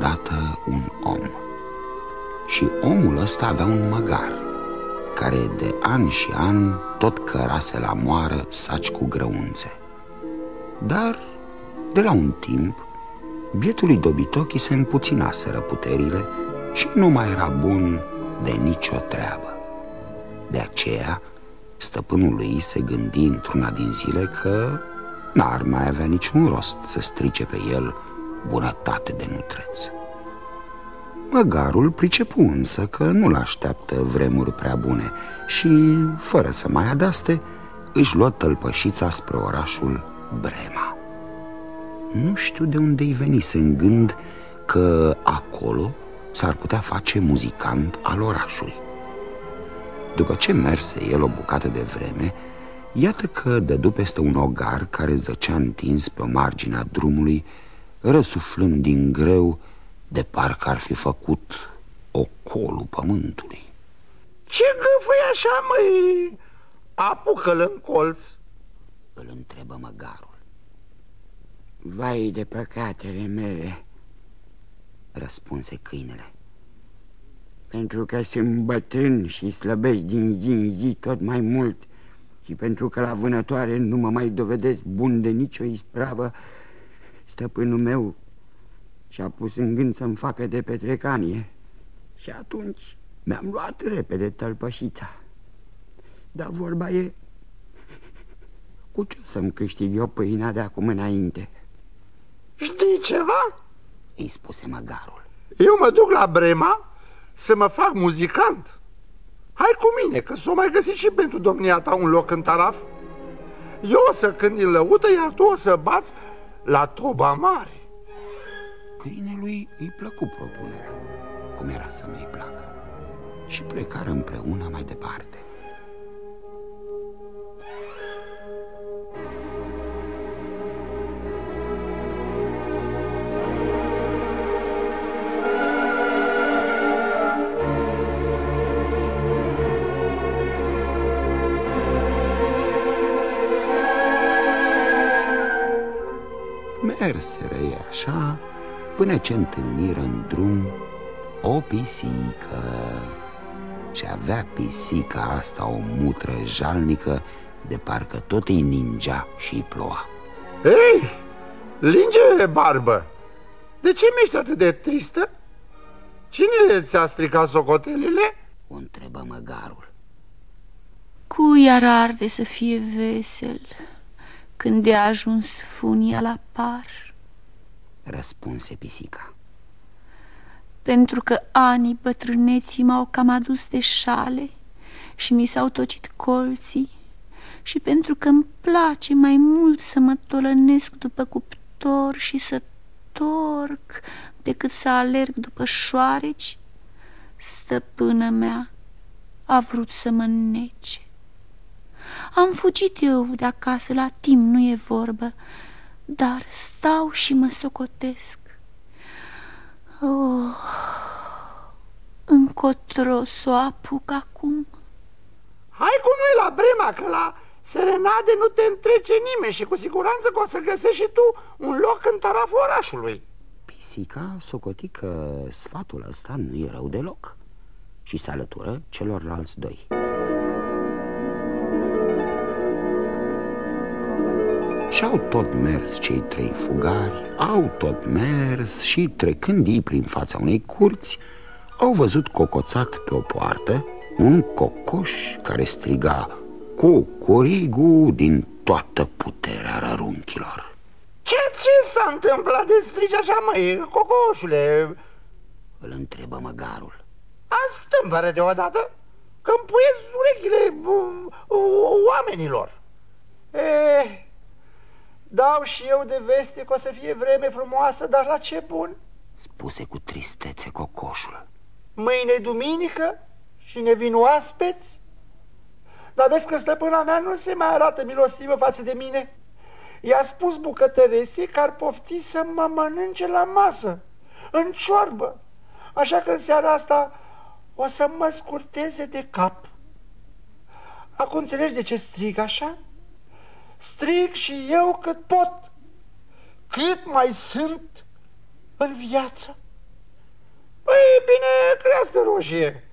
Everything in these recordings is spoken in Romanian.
fost odată un om. Și omul ăsta avea un măgar Care de ani și ani tot cărase la moară saci cu grăunțe. Dar de la un timp Bietului Dobitochi se împuținaseră puterile Și nu mai era bun de nicio treabă. De aceea stăpânul lui se gândi într-una din zile că N-ar mai avea niciun rost să strice pe el bunătate de nutreț. Măgarul pricepu însă că nu-l așteaptă vremuri prea bune Și, fără să mai adaste, își luă tălpășița spre orașul Brema. Nu știu de unde-i venise în gând că acolo s-ar putea face muzicant al orașului. După ce merse el o bucată de vreme, Iată că dădu peste un ogar care zăcea întins pe marginea drumului, răsuflând din greu, de parcă ar fi făcut ocolul pământului. Ce gâfăi așa, măi? Apucă-l în colț. Îl întrebă măgarul. Vai de păcatele mele, răspunse câinele. Pentru că sunt bătrân și slăbesc din zi în zi tot mai mult și pentru că la vânătoare nu mă mai dovedesc bun de nicio ispravă, stăpânul meu și-a pus în gând să-mi facă de petrecanie. Și atunci mi-am luat repede tălpășița. Dar vorba e, cu ce să-mi câștig eu pâinea de acum înainte? Știi ceva? Îi spuse măgarul. Eu mă duc la Brema să mă fac muzicant. Hai cu mine, că s-o mai găsit și pentru domnia ta un loc în taraf. Eu o să cânt din lăută, iar tu o să bați la toba mare. Câinelui îi plăcu propunerea, cum era să nu-i placă, și plecară împreună mai departe. Merseră ei așa până ce întâlniră în drum o pisică Și avea pisica asta o mutră jalnică de parcă tot îi ningea și îi ploua Ei, linge barbă, de ce mi-ești atât de tristă? Cine ți-a stricat socotelile? O întrebă măgarul Cui ar arde să fie vesel? când de ajuns funia la par? Răspunse pisica. Pentru că anii bătrâneții m-au cam adus de șale și mi s-au tocit colții și pentru că îmi place mai mult să mă tolănesc după cuptor și să torc decât să alerg după șoareci, stăpână mea a vrut să mă nece. Am fugit eu de acasă, la timp nu e vorbă, dar stau și mă socotesc. Oh, încotro să o apuc acum. Hai cu noi la Brema, că la serenade nu te întrece nimeni și cu siguranță că o să găsești și tu un loc în taraful orașului. Pisica socoti că sfatul ăsta nu e rău deloc și se alătură celorlalți doi. Și-au tot mers cei trei fugari, au tot mers și trecând ei prin fața unei curți, au văzut cocoțat pe o poartă un cocoș care striga Cucurigu din toată puterea rărunchilor. Ce ți s-a întâmplat de strigi așa, măi, cocoșule? Îl întrebă măgarul. Astâmpără deodată că îmi urechile oamenilor. Eh, Dau și eu de veste că o să fie vreme frumoasă, dar la ce bun? Spuse cu tristețe cocoșul. Mâine duminică și ne vin oaspeți? Dar vezi că stăpâna mea nu se mai arată milostivă față de mine. I-a spus bucătăresii că ar pofti să mă mănânce la masă, în ciorbă. Așa că în seara asta o să mă scurteze de cap. Acum înțelegi de ce strig așa? Strig și eu cât pot. Cât mai sunt în viață? Păi bine, creastă roșie,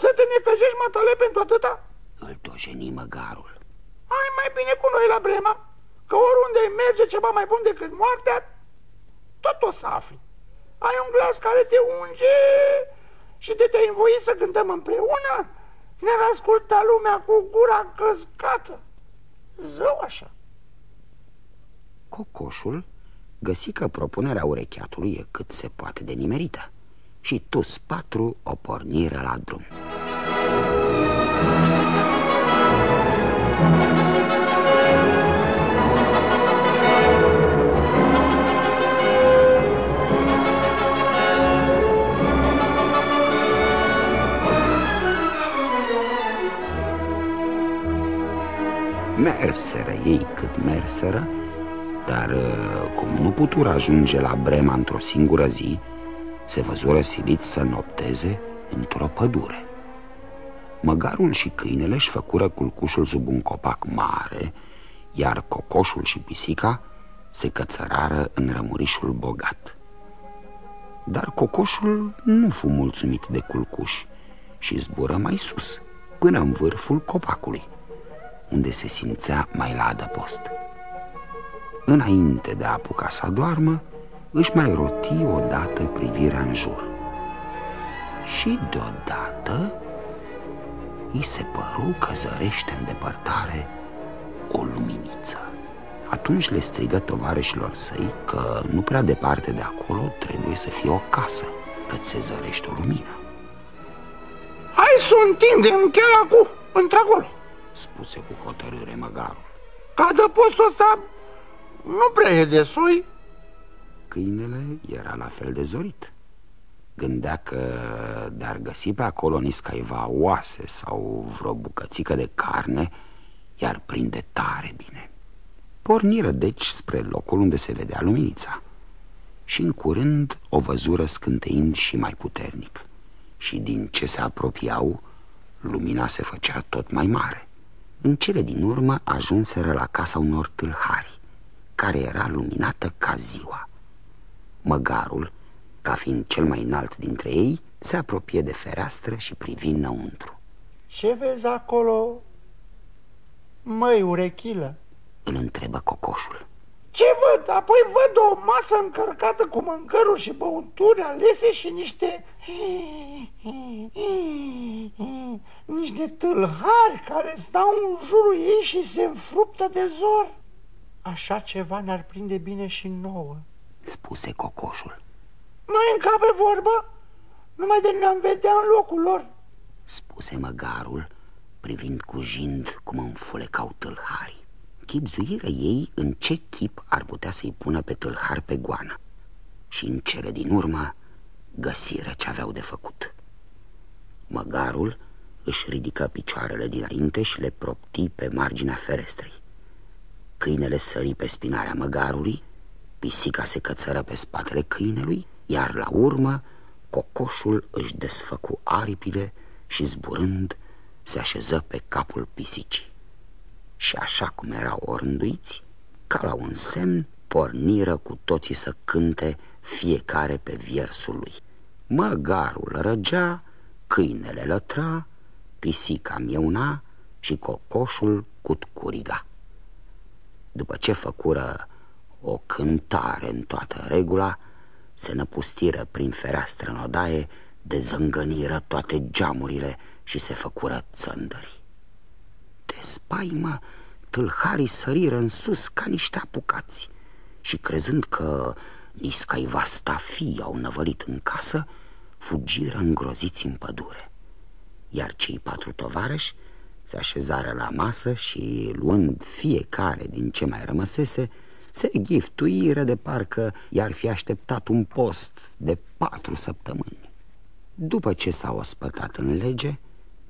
să te necăjești matale pentru atâta? Îl dojeni măgarul. Ai mai bine cu noi la Brema, că oriunde merge ceva mai bun decât moartea, tot o să afli. Ai un glas care te unge și de te-ai învoit să cântăm împreună, ne-ar asculta lumea cu gura căscată. Zău așa. Cocoșul găsi că propunerea urecheatului e cât se poate de nimerită și toți patru o porniră la drum. Merseră ei cât merseră, dar uh, cum nu putură ajunge la Brema într-o singură zi, se văzură siliți să nopteze într-o pădure. Măgarul și câinele își făcură culcușul sub un copac mare, iar cocoșul și pisica se cățărară în rămurișul bogat. Dar cocoșul nu fu mulțumit de culcuș și zbură mai sus, până în vârful copacului, unde se simțea mai la adăpost. Înainte de a apuca să doarmă, își mai roti odată privirea în jur. Și deodată îi se păru că zărește în depărtare o luminiță. Atunci le strigă tovarășilor săi că nu prea departe de acolo trebuie să fie o casă, că se zărește o lumină. Hai să o întindem chiar acum, într-acolo, spuse cu hotărâre măgarul. Ca de postul ăsta nu prea e de soi. Câinele era la fel de zorit. Gândea că de-ar găsi pe acolo niscaiva oase sau vreo bucățică de carne, iar prinde tare bine. Porniră deci spre locul unde se vedea luminița și în curând o văzură scânteind și mai puternic și din ce se apropiau, lumina se făcea tot mai mare. În cele din urmă ajunseră la casa unor tâlhari, care era luminată ca ziua. Măgarul, ca fiind cel mai înalt dintre ei, se apropie de fereastră și privi înăuntru. Ce vezi acolo, măi, urechilă? Îl întrebă cocoșul. Ce văd? Apoi văd o masă încărcată cu mâncăruri și băuturi alese și niște... niște tâlhari care stau în jurul ei și se înfruptă de zor. Așa ceva ne-ar prinde bine și nouă. Spuse cocoșul. Mai încape vorbă? Numai de ne-am vedea în locul lor. Spuse măgarul, privind cu jind cum înfulecau tâlharii chipzuiră ei în ce chip ar putea să-i pună pe tâlhar pe goană și în cele din urmă găsiră ce aveau de făcut. Măgarul își ridică picioarele dinainte și le propti pe marginea ferestrei. Câinele sări pe spinarea măgarului, pisica se cățără pe spatele câinelui, iar la urmă cocoșul își desfăcu aripile și zburând se așeză pe capul pisicii și așa cum erau orânduiți, ca la un semn, porniră cu toții să cânte fiecare pe viersul lui. Măgarul răgea, câinele lătra, pisica mieuna și cocoșul cutcuriga. După ce făcură o cântare în toată regula, se năpustiră prin fereastră în odaie, dezângăniră toate geamurile și se făcură țăndări. De spaimă, tâlharii săriră în sus ca niște apucați și crezând că niscai fi au năvălit în casă, fugiră îngroziți în pădure. Iar cei patru tovarăși se așezară la masă și, luând fiecare din ce mai rămăsese, se giftuiră de parcă i-ar fi așteptat un post de patru săptămâni. După ce s-au ospătat în lege,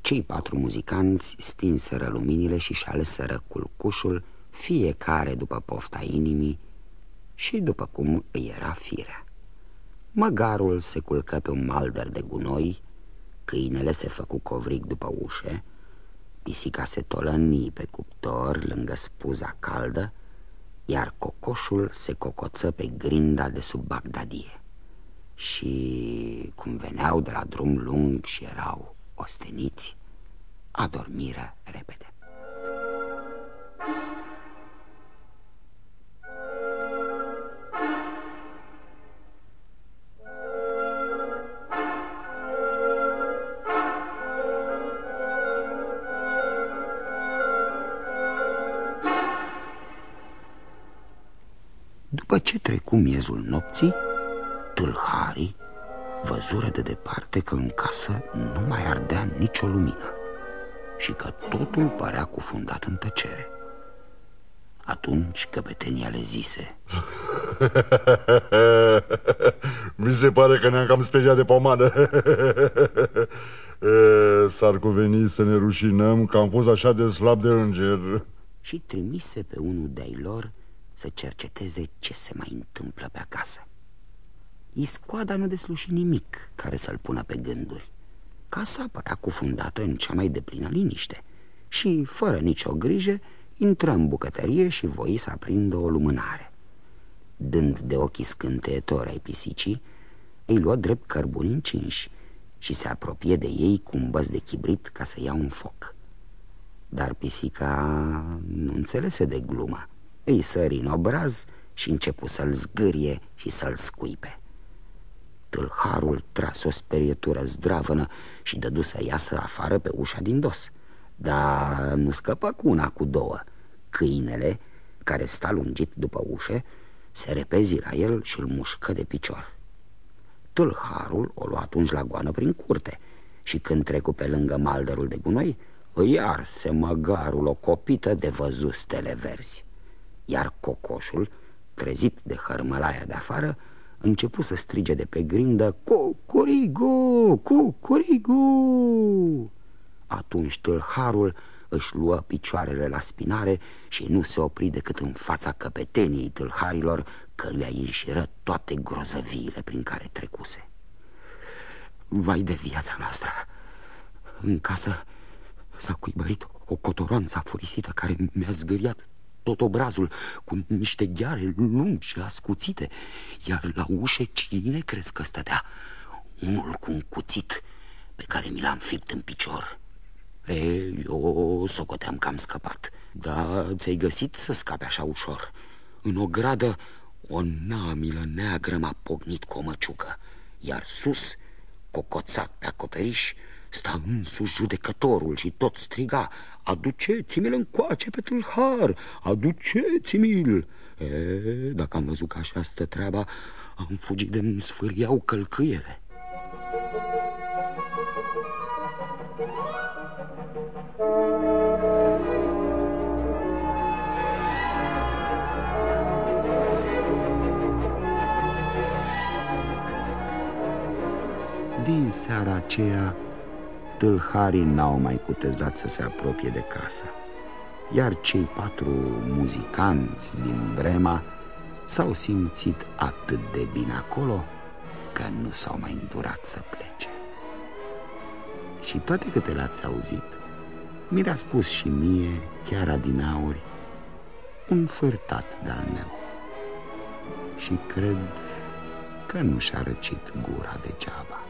cei patru muzicanți stinseră luminile și-și aleseră culcușul, fiecare după pofta inimii și după cum îi era firea. Măgarul se culcă pe un malder de gunoi, câinele se făcu covric după ușe, pisica se tolăni pe cuptor lângă spuza caldă, iar cocoșul se cocoță pe grinda de sub Bagdadie. Și cum veneau de la drum lung și erau osteniți, adormiră repede. Ce trecu miezul nopții, tâlharii văzură de departe că în casă nu mai ardea nicio lumină și că totul părea cufundat în tăcere. Atunci căpetenia le zise Mi se pare că ne-am cam speriat de pomadă S-ar cuveni să ne rușinăm că am fost așa de slab de înger Și trimise pe unul de-ai lor să cerceteze ce se mai întâmplă pe acasă. Iscoada nu desluși nimic care să-l pună pe gânduri. Casa părea cufundată în cea mai deplină liniște și, fără nicio grijă, intră în bucătărie și voi să aprindă o lumânare. Dând de ochii scânteietori ai pisicii, îi luă drept cărbuni încinși și se apropie de ei cu un băs de chibrit ca să ia un foc. Dar pisica nu înțelese de glumă îi sări în obraz și începu să-l zgârie și să-l scuipe. Tâlharul tras o sperietură zdravănă și dădu să iasă afară pe ușa din dos. Dar nu scăpă cu una, cu două. Câinele, care sta lungit după ușă, se repezi la el și îl mușcă de picior. Tâlharul o lua atunci la goană prin curte și când trecu pe lângă maldărul de gunoi, îi arse măgarul o copită de văzut stele verzi iar cocoșul, trezit de hărmălaia de afară, începu să strige de pe grindă Cucurigu, cucurigu! Atunci tâlharul își luă picioarele la spinare și nu se opri decât în fața căpeteniei tâlharilor, căruia îi înșiră toate grozăviile prin care trecuse. Vai de viața noastră! În casă s-a cuibărit o cotoroanță afurisită care mi-a zgâriat tot obrazul cu niște gheare lungi și ascuțite, iar la ușe cine crezi că stătea? Unul cu un cuțit pe care mi l-am fipt în picior. E, eu socoteam că am scăpat, dar ți-ai găsit să scape așa ușor. În o gradă, o namilă neagră m-a pognit cu o măciucă, iar sus, cocoțat pe acoperiș, sta însuși judecătorul și tot striga, Aduceți-mi-l încoace pe tâlhar, aduceți-mi-l! E, dacă am văzut că așa stă treaba, am fugit de-mi sfâriau călcâiele. Din seara aceea tâlharii n-au mai cutezat să se apropie de casă. Iar cei patru muzicanți din Brema S-au simțit atât de bine acolo Că nu s-au mai îndurat să plece. Și toate câte le-ați auzit Mi-a spus și mie, chiar adinauri Un fârtat de-al meu. Și cred că nu și-a răcit gura degeaba